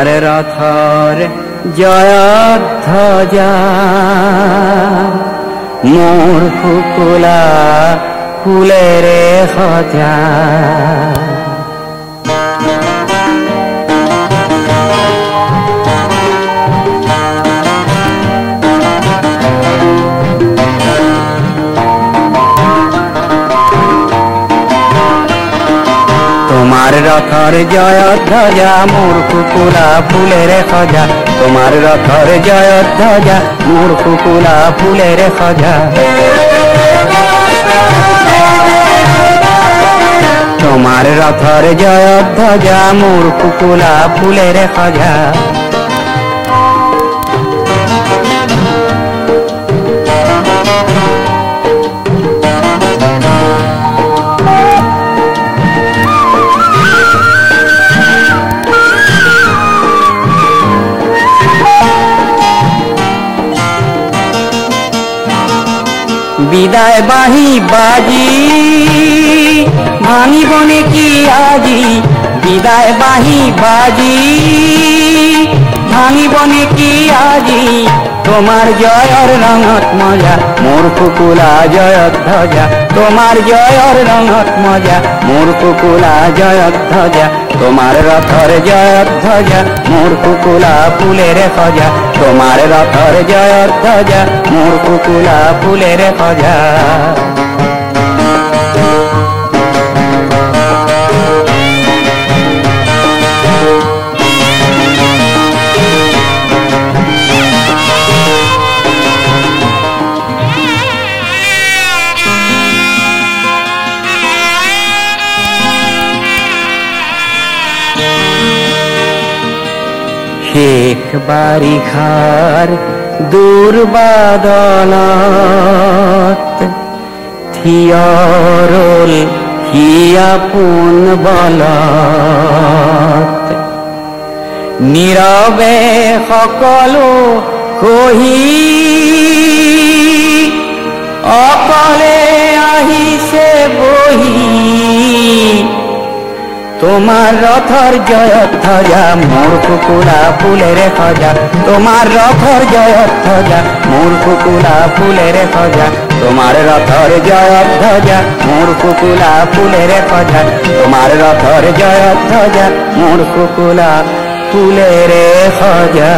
তোমার রথর জয়ধ্বজা মোর ফুকুলা ফুলের সজা রথর জয়ধ্বজা মোর কুকুলা ফুলের সজা তোমার রথর জয়ধ্বজা মোর কুকুলা ফুলের সজা তোমার রথর জয়ধ্বজা মোর কুকুলা ফুলের সজা বিদায় বাহি বাজি। ভাঙিবনে কি আজি, বিদায় বাহি বাজি। ভাঙিবনে কি আজি, তোমার জয়র রঙত মজা, মোর কুকুলা জয়ত ধ্বজা। তোমার জয়র রঙত মজা, মোর কুকুলা জয়ত ধ্বজা। তোমার রথর জয়ত ধ্বজা মোর কুকুলা ফুলের খজা তোমার রথর জয়ত ধ্বজা মোর কুকুলা ফুলের সজা শেখ বারিখার দুর্বাদলত থিয়রল হিয়াপুন বলত। নীরবে সকলো কহি অকলে আহিছে বহি তোমার রথর জয় ধ্বজা মোর কুকুলা ফুলের সজা তোমার রথর জয় ধ্বজা মোর কুকুলা ফুলের সজা তোমার রথর জয় ধ্বজা মোর কুকুলা ফুলের সজা তোমার রথর জয় ধ্বজা মোর কুকুলা ফুলের সজা